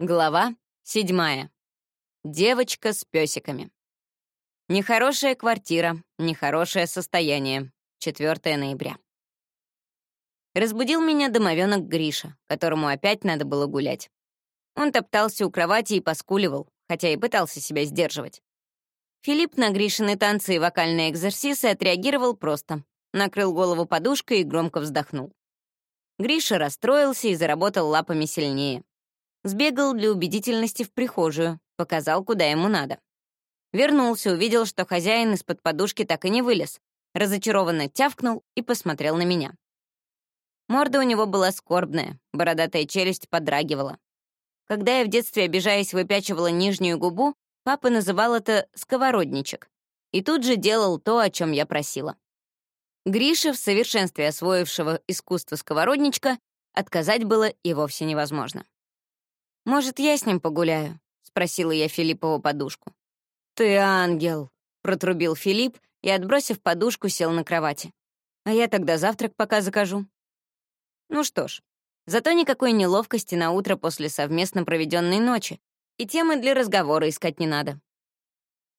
Глава седьмая. Девочка с песиками. Нехорошая квартира, нехорошее состояние. 4 ноября. Разбудил меня домовенок Гриша, которому опять надо было гулять. Он топтался у кровати и поскуливал, хотя и пытался себя сдерживать. Филипп на Гришины танцы и вокальные экзерсисы отреагировал просто. Накрыл голову подушкой и громко вздохнул. Гриша расстроился и заработал лапами сильнее. Сбегал для убедительности в прихожую, показал, куда ему надо. Вернулся, увидел, что хозяин из-под подушки так и не вылез, разочарованно тявкнул и посмотрел на меня. Морда у него была скорбная, бородатая челюсть подрагивала. Когда я в детстве, обижаясь, выпячивала нижнюю губу, папа называл это «сковородничек», и тут же делал то, о чем я просила. Грише, в совершенстве освоившего искусство сковородничка, отказать было и вовсе невозможно. «Может, я с ним погуляю?» — спросила я Филиппову подушку. «Ты ангел!» — протрубил Филипп и, отбросив подушку, сел на кровати. «А я тогда завтрак пока закажу». Ну что ж, зато никакой неловкости на утро после совместно проведенной ночи, и темы для разговора искать не надо.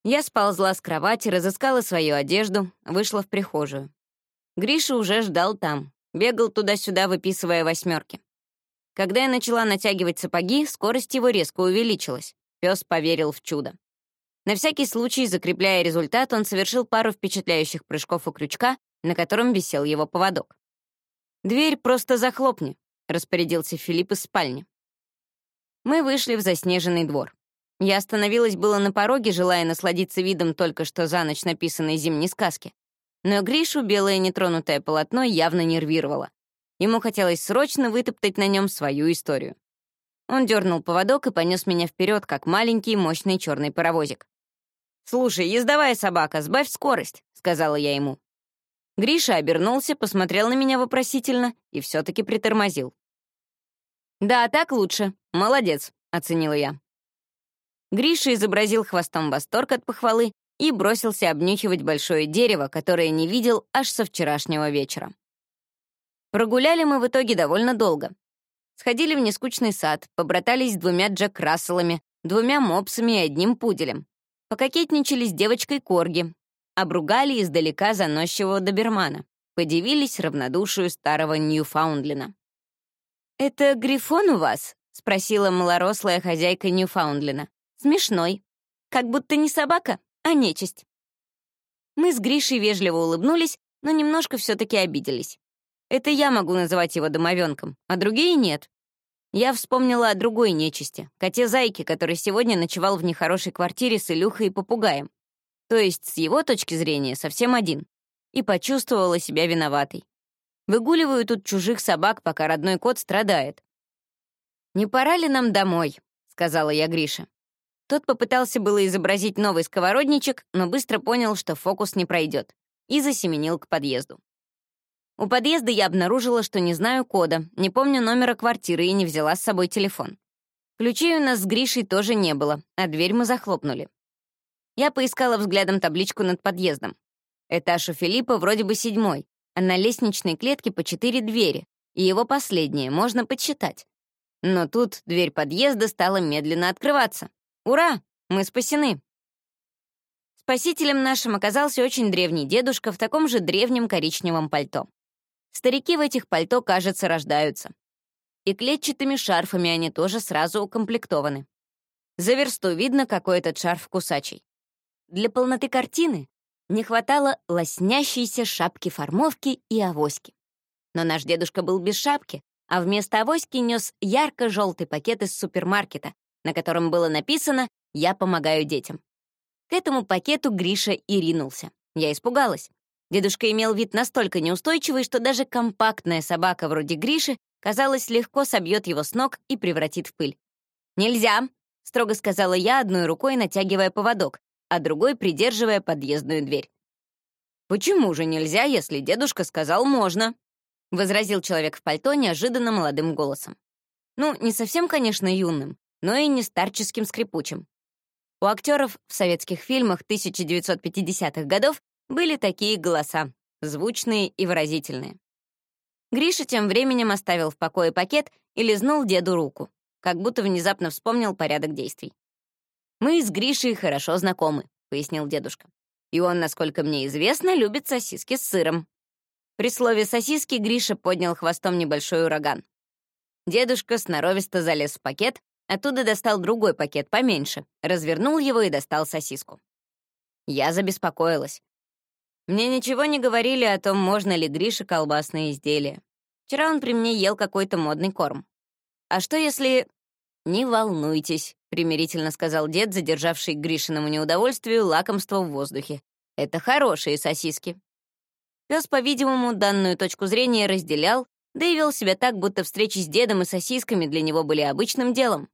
Я сползла с кровати, разыскала свою одежду, вышла в прихожую. Гриша уже ждал там, бегал туда-сюда, выписывая восьмерки. Когда я начала натягивать сапоги, скорость его резко увеличилась. Пес поверил в чудо. На всякий случай, закрепляя результат, он совершил пару впечатляющих прыжков у крючка, на котором висел его поводок. «Дверь просто захлопни», — распорядился Филипп из спальни. Мы вышли в заснеженный двор. Я остановилась было на пороге, желая насладиться видом только что за ночь написанной зимней сказки. Но Гришу белое нетронутое полотно явно нервировало. Ему хотелось срочно вытоптать на нем свою историю. Он дернул поводок и понес меня вперед, как маленький мощный черный паровозик. «Слушай, ездовая собака, сбавь скорость», — сказала я ему. Гриша обернулся, посмотрел на меня вопросительно и все-таки притормозил. «Да, так лучше. Молодец», — оценила я. Гриша изобразил хвостом восторг от похвалы и бросился обнюхивать большое дерево, которое не видел аж со вчерашнего вечера. Прогуляли мы в итоге довольно долго. Сходили в нескучный сад, побратались с двумя Джек Расселами, двумя мопсами и одним пуделем. Пококетничали с девочкой Корги. Обругали издалека заносчивого добермана. Подивились равнодушию старого Ньюфаундлина. «Это Грифон у вас?» — спросила малорослая хозяйка Ньюфаундлина. «Смешной. Как будто не собака, а нечисть». Мы с Гришей вежливо улыбнулись, но немножко все-таки обиделись. Это я могу называть его домовенком, а другие нет. Я вспомнила о другой нечисти, коте-зайке, который сегодня ночевал в нехорошей квартире с Илюхой и попугаем. То есть, с его точки зрения, совсем один. И почувствовала себя виноватой. Выгуливаю тут чужих собак, пока родной кот страдает. «Не пора ли нам домой?» — сказала я Грише. Тот попытался было изобразить новый сковородничек, но быстро понял, что фокус не пройдет, и засеменил к подъезду. У подъезда я обнаружила, что не знаю кода, не помню номера квартиры и не взяла с собой телефон. Ключей у нас с Гришей тоже не было, а дверь мы захлопнули. Я поискала взглядом табличку над подъездом. Этаж у Филиппа вроде бы седьмой, а на лестничной клетке по четыре двери, и его последнее можно подсчитать. Но тут дверь подъезда стала медленно открываться. Ура! Мы спасены! Спасителем нашим оказался очень древний дедушка в таком же древнем коричневом пальто. Старики в этих пальто, кажется, рождаются. И клетчатыми шарфами они тоже сразу укомплектованы. За версту видно, какой этот шарф кусачий. Для полноты картины не хватало лоснящейся шапки-формовки и авоськи. Но наш дедушка был без шапки, а вместо авоськи нес ярко-желтый пакет из супермаркета, на котором было написано «Я помогаю детям». К этому пакету Гриша и ринулся. Я испугалась. Дедушка имел вид настолько неустойчивый, что даже компактная собака вроде Гриши, казалось, легко собьет его с ног и превратит в пыль. «Нельзя!» — строго сказала я, одной рукой натягивая поводок, а другой придерживая подъездную дверь. «Почему же нельзя, если дедушка сказал «можно»?» — возразил человек в пальто неожиданно молодым голосом. Ну, не совсем, конечно, юным, но и не старческим скрипучим. У актеров в советских фильмах 1950-х годов были такие голоса, звучные и выразительные. Гриша тем временем оставил в покое пакет и лизнул деду руку. как будто внезапно вспомнил порядок действий. «Мы с Гришей хорошо знакомы», — пояснил дедушка. «И он, насколько мне известно, любит сосиски с сыром». При слове «сосиски» Гриша поднял хвостом небольшой ураган. Дедушка сноровисто залез в пакет, оттуда достал другой пакет поменьше, развернул его и достал сосиску. Я забеспокоилась. Мне ничего не говорили о том, можно ли Грише колбасные изделия. Вчера он при мне ел какой-то модный корм. А что если... «Не волнуйтесь», — примирительно сказал дед, задержавший Гришиному неудовольствию лакомство в воздухе. «Это хорошие сосиски». Пес, по-видимому, данную точку зрения разделял, да и вел себя так, будто встречи с дедом и сосисками для него были обычным делом.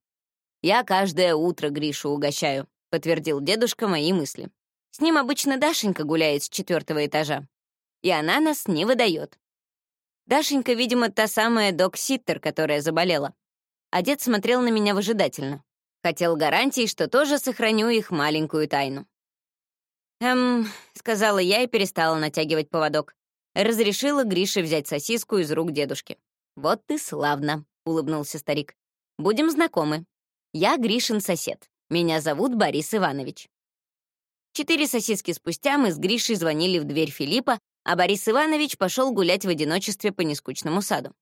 «Я каждое утро Гришу угощаю», — подтвердил дедушка мои мысли. «С ним обычно Дашенька гуляет с четвертого этажа, и она нас не выдает. Дашенька, видимо, та самая док-ситтер, которая заболела. А дед смотрел на меня выжидательно. Хотел гарантий, что тоже сохраню их маленькую тайну. «Эм», — сказала я и перестала натягивать поводок. Разрешила Грише взять сосиску из рук дедушки. «Вот ты славно», — улыбнулся старик. «Будем знакомы. Я Гришин сосед. Меня зовут Борис Иванович». Четыре сосиски спустя мы с Гришей звонили в дверь Филиппа, а Борис Иванович пошел гулять в одиночестве по нескучному саду.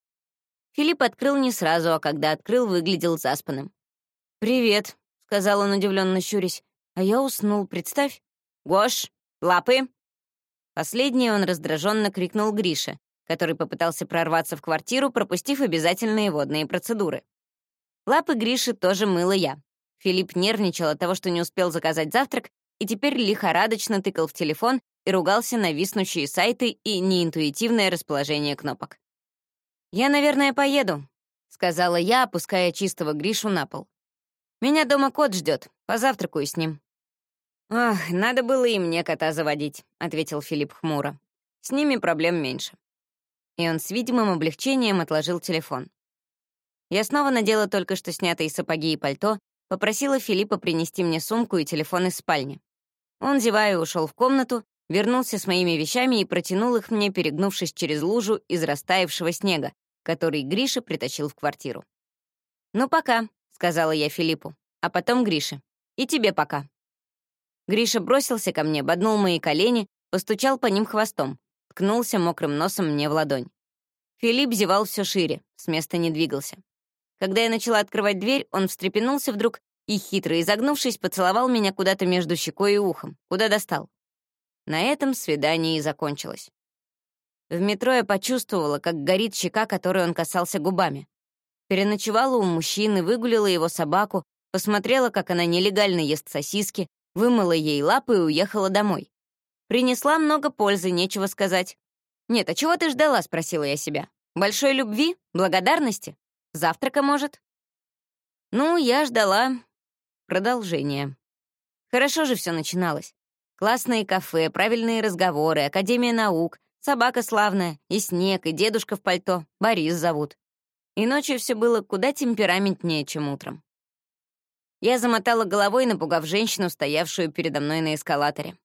Филипп открыл не сразу, а когда открыл, выглядел заспанным. «Привет», — сказал он, удивленно щурясь. «А я уснул, представь». «Гош, лапы!» Последнее он раздраженно крикнул Грише, который попытался прорваться в квартиру, пропустив обязательные водные процедуры. Лапы Гриши тоже мыла я. Филипп нервничал от того, что не успел заказать завтрак, и теперь лихорадочно тыкал в телефон и ругался на виснущие сайты и неинтуитивное расположение кнопок. «Я, наверное, поеду», — сказала я, опуская чистого Гришу на пол. «Меня дома кот ждет, позавтракаю с ним». «Ах, надо было и мне кота заводить», — ответил Филипп хмуро. «С ними проблем меньше». И он с видимым облегчением отложил телефон. Я снова надела только что снятые сапоги и пальто, попросила Филиппа принести мне сумку и телефон из спальни. Он, зевая, ушел в комнату, вернулся с моими вещами и протянул их мне, перегнувшись через лужу из растаявшего снега, который Гриша притащил в квартиру. «Ну, пока», — сказала я Филиппу, а потом Грише. «И тебе пока». Гриша бросился ко мне, боднул мои колени, постучал по ним хвостом, ткнулся мокрым носом мне в ладонь. Филипп зевал все шире, с места не двигался. Когда я начала открывать дверь, он встрепенулся вдруг и, хитро изогнувшись, поцеловал меня куда-то между щекой и ухом, куда достал. На этом свидание и закончилось. В метро я почувствовала, как горит щека, которой он касался губами. Переночевала у мужчины, выгулила его собаку, посмотрела, как она нелегально ест сосиски, вымыла ей лапы и уехала домой. Принесла много пользы, нечего сказать. «Нет, а чего ты ждала?» — спросила я себя. «Большой любви? Благодарности? Завтрака, может?» Ну, я ждала продолжения. Хорошо же все начиналось. Классные кафе, правильные разговоры, Академия наук, собака славная, и снег, и дедушка в пальто, Борис зовут. И ночью все было куда темпераментнее, чем утром. Я замотала головой, напугав женщину, стоявшую передо мной на эскалаторе.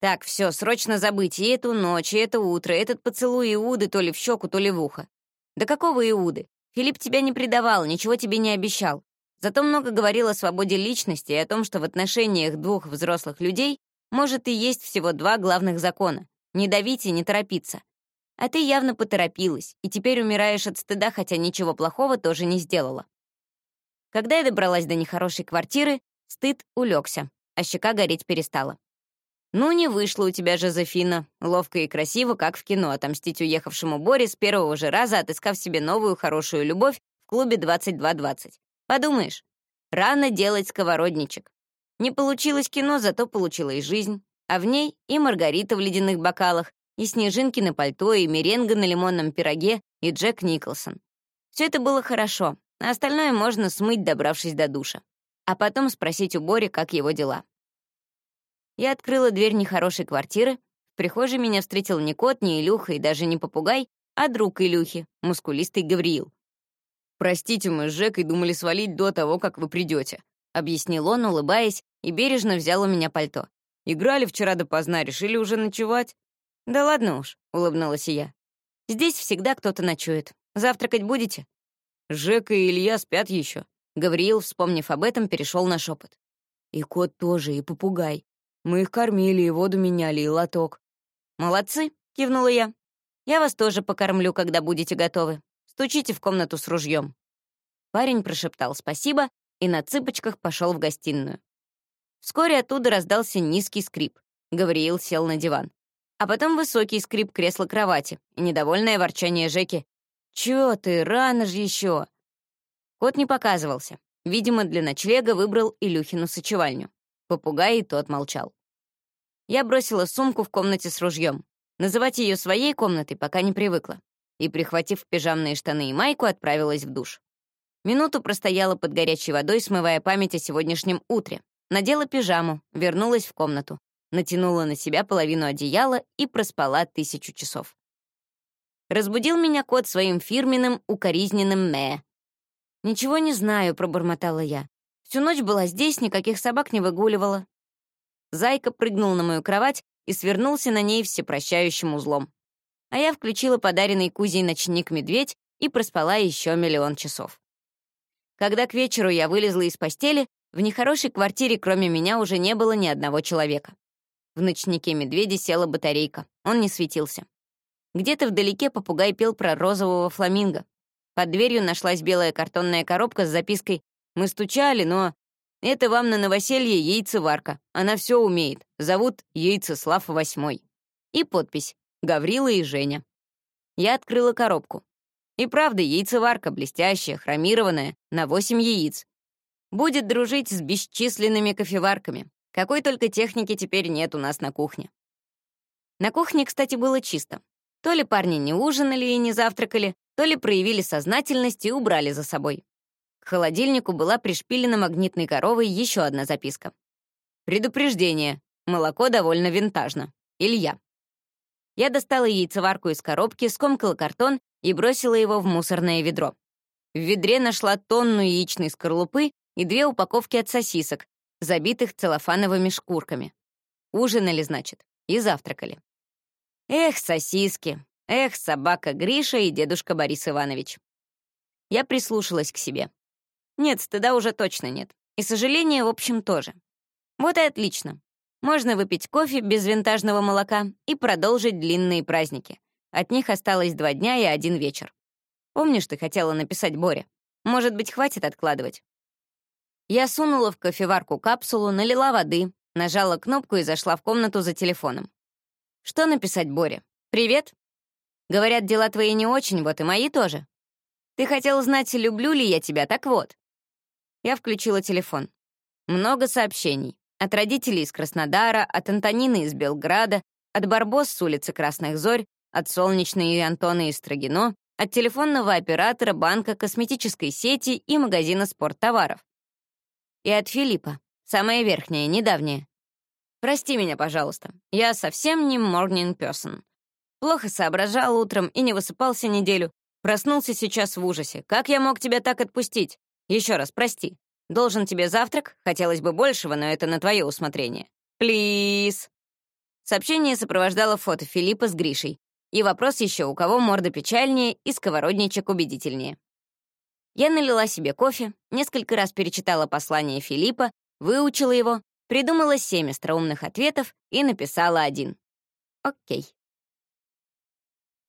Так, все, срочно забыть и эту ночь, и это утро, этот поцелуй Иуды то ли в щеку, то ли в ухо. Да какого Иуды? Филипп тебя не предавал, ничего тебе не обещал. Зато много говорил о свободе личности и о том, что в отношениях двух взрослых людей может, и есть всего два главных закона — не давить и не торопиться. А ты явно поторопилась, и теперь умираешь от стыда, хотя ничего плохого тоже не сделала. Когда я добралась до нехорошей квартиры, стыд улегся, а щека гореть перестала. Ну, не вышло у тебя, Жозефина, ловко и красиво, как в кино, отомстить уехавшему Боре с первого же раза, отыскав себе новую хорошую любовь в клубе 2220. Подумаешь, рано делать сковородничек. Не получилось кино, зато получила и жизнь. А в ней и Маргарита в ледяных бокалах, и снежинки на пальто, и меренга на лимонном пироге, и Джек Николсон. Все это было хорошо, а остальное можно смыть, добравшись до душа. А потом спросить у Бори, как его дела. Я открыла дверь нехорошей квартиры. В прихожей меня встретил не кот, не Илюха и даже не попугай, а друг Илюхи, мускулистый Гавриил. «Простите, мы с Жекой думали свалить до того, как вы придете», — объяснил он, улыбаясь, и бережно взял у меня пальто. «Играли вчера допоздна, решили уже ночевать?» «Да ладно уж», — улыбнулась я. «Здесь всегда кто-то ночует. Завтракать будете?» «Жека и Илья спят еще. Гавриил, вспомнив об этом, перешел на шепот. «И кот тоже, и попугай. Мы их кормили, и воду меняли, и лоток». «Молодцы», — кивнула я. «Я вас тоже покормлю, когда будете готовы. Стучите в комнату с ружьем». Парень прошептал спасибо и на цыпочках пошел в гостиную. Вскоре оттуда раздался низкий скрип. Гавриил сел на диван. А потом высокий скрип кресла кровати и недовольное ворчание Жеки. «Чё ты, рано же еще!» Кот не показывался. Видимо, для ночлега выбрал Илюхину сочевальню. Попугай и тот молчал. Я бросила сумку в комнате с ружьем. Называть ее своей комнатой пока не привыкла. И, прихватив пижамные штаны и майку, отправилась в душ. Минуту простояла под горячей водой, смывая память о сегодняшнем утре. Надела пижаму, вернулась в комнату, натянула на себя половину одеяла и проспала тысячу часов. Разбудил меня кот своим фирменным укоризненным «мэ». «Ничего не знаю», — пробормотала я. «Всю ночь была здесь, никаких собак не выгуливала». Зайка прыгнул на мою кровать и свернулся на ней всепрощающим узлом. А я включила подаренный Кузей ночник «Медведь» и проспала еще миллион часов. Когда к вечеру я вылезла из постели, в нехорошей квартире кроме меня уже не было ни одного человека. В ночнике медведя села батарейка, он не светился. Где-то вдалеке попугай пел про розового фламинго. Под дверью нашлась белая картонная коробка с запиской «Мы стучали, но...» «Это вам на новоселье яйцеварка. Она все умеет. Зовут Яйцеслав Восьмой». И подпись «Гаврила и Женя». Я открыла коробку. И правда, яйцеварка блестящая, хромированная, на 8 яиц, Будет дружить с бесчисленными кофеварками. Какой только техники теперь нет у нас на кухне. На кухне, кстати, было чисто. То ли парни не ужинали и не завтракали, то ли проявили сознательность и убрали за собой. К холодильнику была пришпилена магнитной коровой еще одна записка. «Предупреждение. Молоко довольно винтажно. Илья». Я достала яйцеварку из коробки, скомкала картон и бросила его в мусорное ведро. В ведре нашла тонну яичной скорлупы и две упаковки от сосисок, забитых целлофановыми шкурками. Ужинали, значит, и завтракали. Эх, сосиски! Эх, собака Гриша и дедушка Борис Иванович. Я прислушалась к себе. Нет, стыда уже точно нет. И сожаления, в общем, тоже. Вот и отлично. Можно выпить кофе без винтажного молока и продолжить длинные праздники. От них осталось два дня и один вечер. Помнишь, ты хотела написать Боре? Может быть, хватит откладывать? Я сунула в кофеварку капсулу, налила воды, нажала кнопку и зашла в комнату за телефоном. Что написать Боре? «Привет?» Говорят, дела твои не очень, вот и мои тоже. Ты хотел знать, люблю ли я тебя, так вот. Я включила телефон. Много сообщений. От родителей из Краснодара, от Антонины из Белграда, от Барбос с улицы Красных Зорь, от Солнечной и Антона из Строгино, от телефонного оператора банка косметической сети и магазина спорттоваров. И от Филиппа. Самая верхняя, недавняя. Прости меня, пожалуйста. Я совсем не morning person. Плохо соображал утром и не высыпался неделю. Проснулся сейчас в ужасе. Как я мог тебя так отпустить? Еще раз, прости. Должен тебе завтрак, хотелось бы большего, но это на твое усмотрение. Плиз. Сообщение сопровождало фото Филиппа с Гришей. И вопрос еще, у кого морда печальнее и сковородничек убедительнее. Я налила себе кофе, несколько раз перечитала послание Филиппа, выучила его, придумала семь остроумных ответов и написала один. Окей.